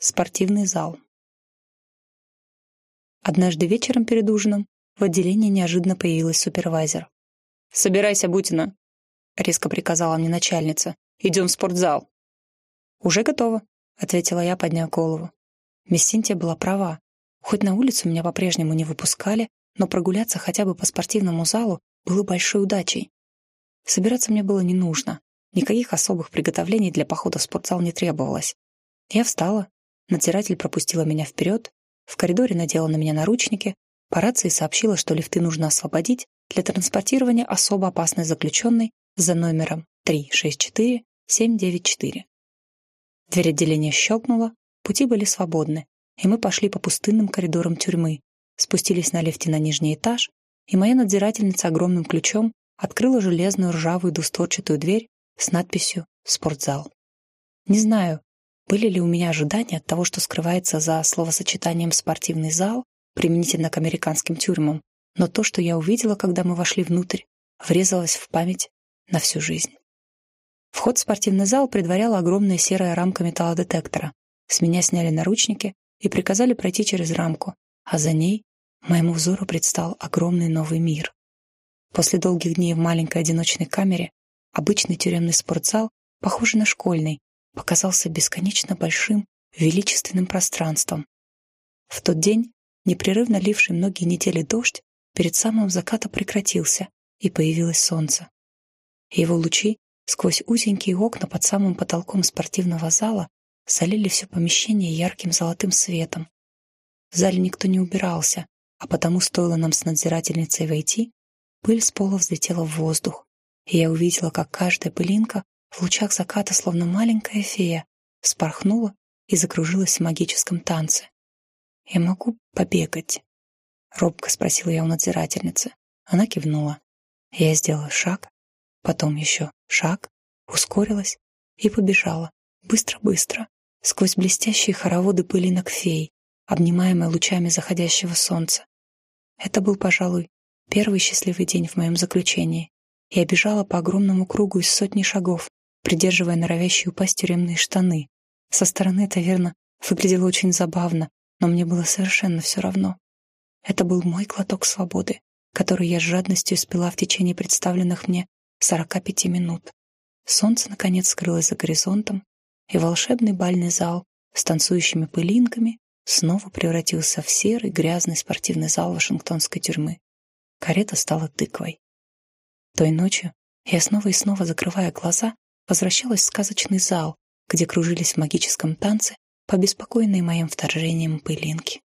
Спортивный зал. Однажды вечером перед ужином в отделении неожиданно появилась супервайзер. «Собирайся, Бутина!» — резко приказала мне начальница. «Идем в спортзал!» «Уже готово», — ответила я, подняв голову. Мессинтия была права. Хоть на улицу меня по-прежнему не выпускали, но прогуляться хотя бы по спортивному залу было большой удачей. Собираться мне было не нужно. Никаких особых приготовлений для похода в спортзал не требовалось. Я встала, надзиратель пропустила меня вперед, в коридоре надела на меня наручники, по рации сообщила, что лифты нужно освободить для транспортирования особо опасной заключенной за номером 364-794. Дверь отделения щелкнула, пути были свободны, и мы пошли по пустынным коридорам тюрьмы, спустились на лифте на нижний этаж, и моя надзирательница огромным ключом открыла железную ржавую двустворчатую дверь с надписью «Спортзал». Не знаю, были ли у меня ожидания от того, что скрывается за словосочетанием «спортивный зал», применительно к американским тюрьмам, но то, что я увидела, когда мы вошли внутрь, врезалось в память на всю жизнь. Вход в спортивный зал предваряла огромная серая рамка металлодетектора. С меня сняли наручники и приказали пройти через рамку, а за ней моему взору предстал огромный новый мир. После долгих дней в маленькой одиночной камере обычный тюремный спортзал, похожий на школьный, показался бесконечно большим, величественным пространством. В тот день, непрерывно ливший многие недели дождь, перед самым закатом прекратился, и появилось солнце. Его лучи сквозь узенькие окна под самым потолком спортивного зала залили все помещение ярким золотым светом. В зале никто не убирался, а потому стоило нам с надзирательницей войти, пыль с пола взлетела в воздух, и я увидела, как каждая пылинка в лучах заката, словно маленькая фея, вспорхнула и закружилась в магическом танце. «Я могу побегать?» — робко спросила я у надзирательницы. Она кивнула. Я сделала шаг, потом еще шаг, ускорилась и побежала, быстро-быстро, сквозь блестящие хороводы пылинок фей, обнимаемая лучами заходящего солнца. Это был, пожалуй, первый счастливый день в моем заключении. Я бежала по огромному кругу из сотни шагов, придерживая норовящие упасть тюремные штаны. Со стороны это, верно, выглядело очень забавно, но мне было совершенно все равно. Это был мой глоток свободы, который я с жадностью испила в течение представленных мне 45 минут. Солнце, наконец, скрылось за горизонтом, и волшебный бальный зал с танцующими пылинками снова превратился в серый грязный спортивный зал Вашингтонской тюрьмы. Карета стала тыквой. Той ночью я снова и снова, закрывая глаза, возвращалась в сказочный зал, где кружились в магическом танце побеспокоенные моим вторжением пылинки.